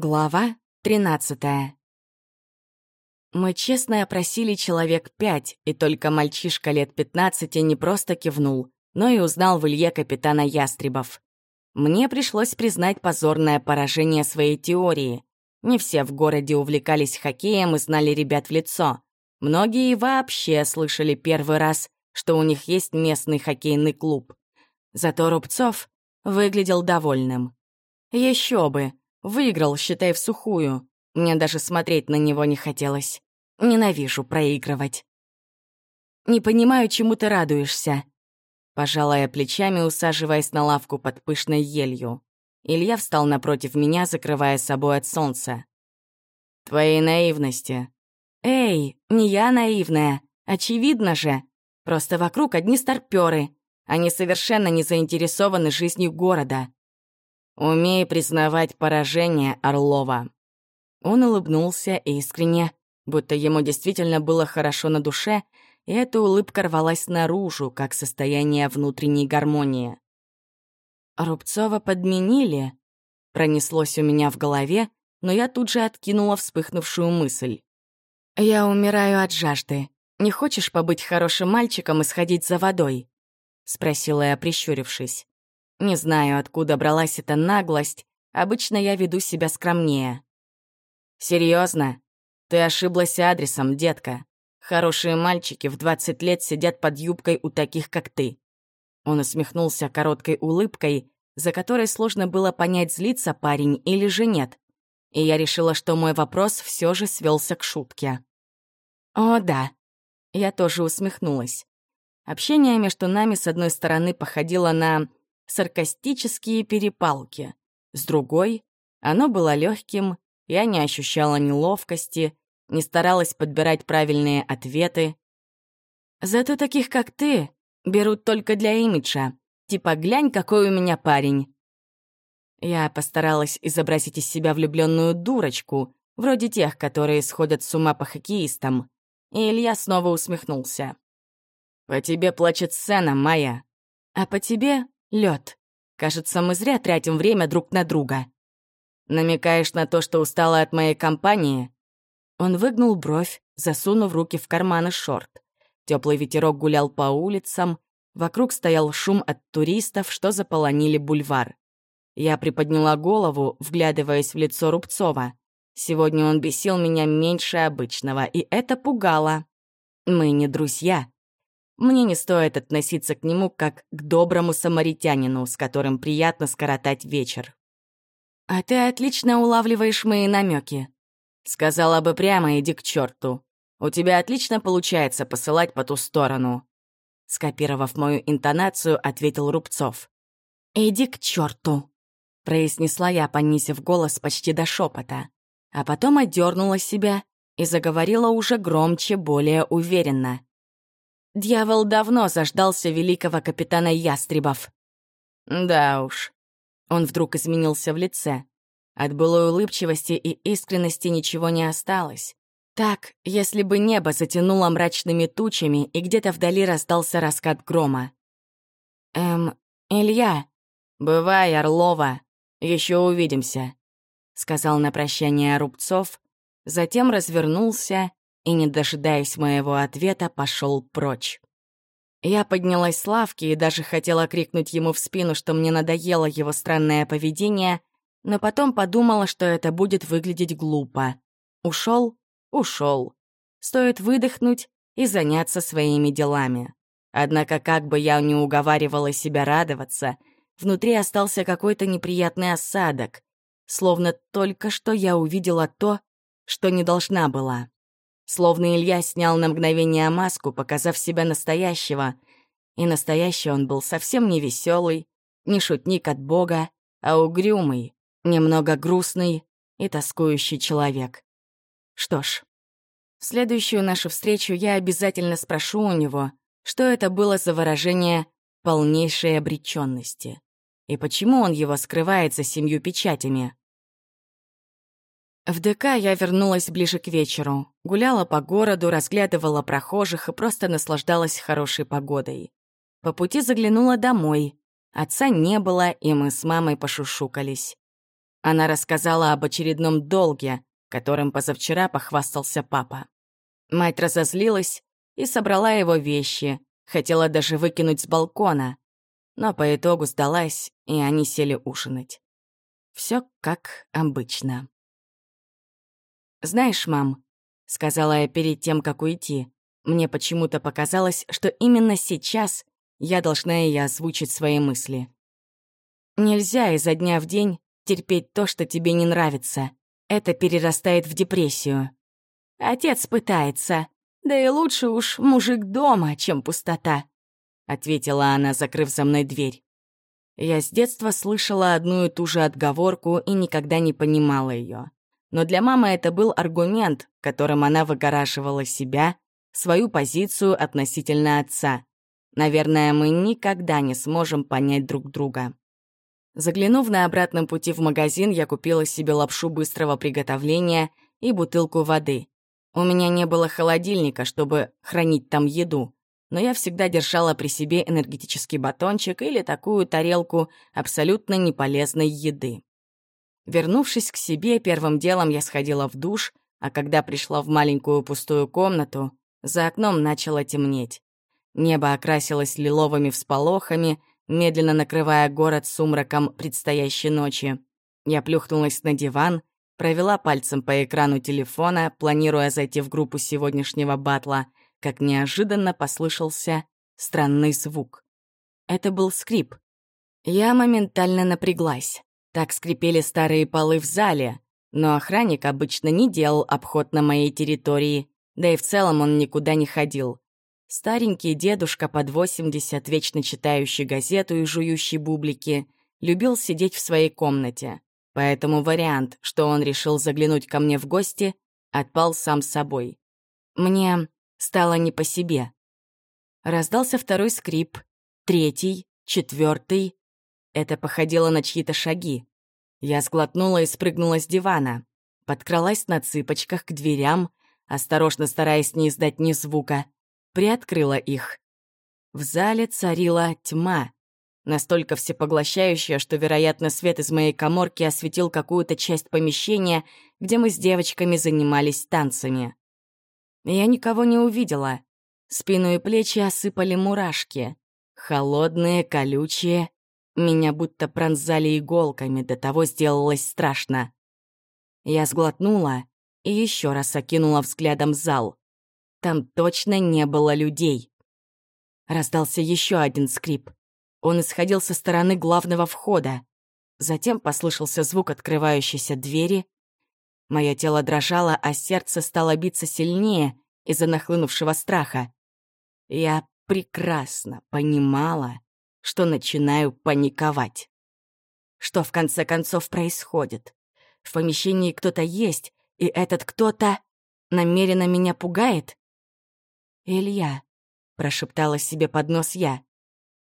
Глава 13 Мы честно опросили человек пять, и только мальчишка лет 15 не просто кивнул, но и узнал в Илье капитана Ястребов. Мне пришлось признать позорное поражение своей теории. Не все в городе увлекались хоккеем и знали ребят в лицо. Многие вообще слышали первый раз, что у них есть местный хоккейный клуб. Зато Рубцов выглядел довольным. Еще бы, выиграл, считай, в сухую. Мне даже смотреть на него не хотелось. Ненавижу проигрывать. «Не понимаю, чему ты радуешься», пожалая плечами, усаживаясь на лавку под пышной елью. Илья встал напротив меня, закрывая собой от солнца. «Твоей наивности». «Эй, не я наивная. Очевидно же. Просто вокруг одни старпёры. Они совершенно не заинтересованы жизнью города. Умей признавать поражение, Орлова». Он улыбнулся искренне, будто ему действительно было хорошо на душе, и эта улыбка рвалась наружу, как состояние внутренней гармонии. «Рубцова подменили?» Пронеслось у меня в голове, но я тут же откинула вспыхнувшую мысль. «Я умираю от жажды. Не хочешь побыть хорошим мальчиком и сходить за водой?» — спросила я, прищурившись. Не знаю, откуда бралась эта наглость. Обычно я веду себя скромнее. Серьезно? Ты ошиблась адресом, детка. Хорошие мальчики в 20 лет сидят под юбкой у таких, как ты. Он усмехнулся короткой улыбкой, за которой сложно было понять, злится парень или же нет. И я решила, что мой вопрос все же свелся к шутке. «О, да». Я тоже усмехнулась. Общение между нами, с одной стороны, походило на саркастические перепалки. С другой, оно было легким, я не ощущала неловкости, не старалась подбирать правильные ответы. Зато таких, как ты, берут только для имиджа. Типа, глянь, какой у меня парень. Я постаралась изобразить из себя влюбленную дурочку, вроде тех, которые сходят с ума по хоккеистам. И Илья снова усмехнулся. «По тебе плачет сцена, Майя. А по тебе Лед. Кажется, мы зря тратим время друг на друга. Намекаешь на то, что устала от моей компании? Он выгнул бровь, засунув руки в карманы шорт. Теплый ветерок гулял по улицам, вокруг стоял шум от туристов, что заполонили бульвар. Я приподняла голову, вглядываясь в лицо Рубцова. Сегодня он бесил меня меньше обычного, и это пугало. Мы не друзья. Мне не стоит относиться к нему как к доброму самаритянину, с которым приятно скоротать вечер. «А ты отлично улавливаешь мои намеки. Сказала бы прямо, иди к черту. У тебя отлично получается посылать по ту сторону. Скопировав мою интонацию, ответил Рубцов. «Иди к черту, произнесла я, понизив голос почти до шепота, а потом отдернула себя и заговорила уже громче, более уверенно. Дьявол давно заждался великого капитана Ястребов. Да уж. Он вдруг изменился в лице. От былой улыбчивости и искренности ничего не осталось. Так, если бы небо затянуло мрачными тучами, и где-то вдали раздался раскат грома. «Эм, Илья, бывай, Орлова, еще увидимся», — сказал на прощание Рубцов, затем развернулся и, не дожидаясь моего ответа, пошел прочь. Я поднялась с лавки и даже хотела крикнуть ему в спину, что мне надоело его странное поведение, но потом подумала, что это будет выглядеть глупо. Ушел? Ушел. Стоит выдохнуть и заняться своими делами. Однако, как бы я не уговаривала себя радоваться, внутри остался какой-то неприятный осадок, словно только что я увидела то, что не должна была. Словно Илья снял на мгновение маску, показав себя настоящего. И настоящий он был совсем не веселый, не шутник от Бога, а угрюмый, немного грустный и тоскующий человек. Что ж, в следующую нашу встречу я обязательно спрошу у него, что это было за выражение полнейшей обреченности и почему он его скрывает за семью печатями. В ДК я вернулась ближе к вечеру. Гуляла по городу, разглядывала прохожих и просто наслаждалась хорошей погодой. По пути заглянула домой. Отца не было, и мы с мамой пошушукались. Она рассказала об очередном долге, которым позавчера похвастался папа. Мать разозлилась и собрала его вещи, хотела даже выкинуть с балкона, но по итогу сдалась, и они сели ужинать. Все как обычно. «Знаешь, мам», — сказала я перед тем, как уйти, мне почему-то показалось, что именно сейчас я должна ей озвучить свои мысли. Нельзя изо дня в день терпеть то, что тебе не нравится. Это перерастает в депрессию. Отец пытается. Да и лучше уж мужик дома, чем пустота, ответила она, закрыв за мной дверь. Я с детства слышала одну и ту же отговорку и никогда не понимала ее. Но для мамы это был аргумент, которым она выгораживала себя, свою позицию относительно отца. Наверное, мы никогда не сможем понять друг друга. Заглянув на обратном пути в магазин, я купила себе лапшу быстрого приготовления и бутылку воды. У меня не было холодильника, чтобы хранить там еду, но я всегда держала при себе энергетический батончик или такую тарелку абсолютно неполезной еды. Вернувшись к себе, первым делом я сходила в душ, а когда пришла в маленькую пустую комнату, за окном начало темнеть. Небо окрасилось лиловыми всполохами, медленно накрывая город сумраком предстоящей ночи. Я плюхнулась на диван, провела пальцем по экрану телефона, планируя зайти в группу сегодняшнего батла, как неожиданно послышался странный звук. Это был скрип. Я моментально напряглась. Так скрипели старые полы в зале, но охранник обычно не делал обход на моей территории, да и в целом он никуда не ходил. Старенький дедушка под 80, вечно читающий газету и жующий бублики, любил сидеть в своей комнате. Поэтому вариант, что он решил заглянуть ко мне в гости, отпал сам собой. Мне стало не по себе. Раздался второй скрип, третий, четвертый. Это походило на чьи-то шаги. Я сглотнула и спрыгнула с дивана. Подкралась на цыпочках к дверям, осторожно стараясь не издать ни звука — приоткрыла их. В зале царила тьма, настолько всепоглощающая, что, вероятно, свет из моей коморки осветил какую-то часть помещения, где мы с девочками занимались танцами. Я никого не увидела. Спину и плечи осыпали мурашки. Холодные, колючие. Меня будто пронзали иголками, до того сделалось страшно. Я сглотнула и еще раз окинула взглядом зал. Там точно не было людей. Раздался еще один скрип. Он исходил со стороны главного входа. Затем послышался звук открывающейся двери. Мое тело дрожало, а сердце стало биться сильнее из-за нахлынувшего страха. Я прекрасно понимала, что начинаю паниковать. Что в конце концов происходит? В помещении кто-то есть, и этот кто-то намеренно меня пугает? «Илья», — прошептала себе под нос я.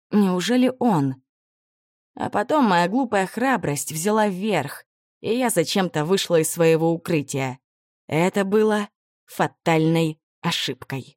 «Неужели он?» А потом моя глупая храбрость взяла вверх, и я зачем-то вышла из своего укрытия. Это было фатальной ошибкой.